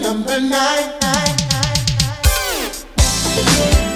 number nine. nine, nine, nine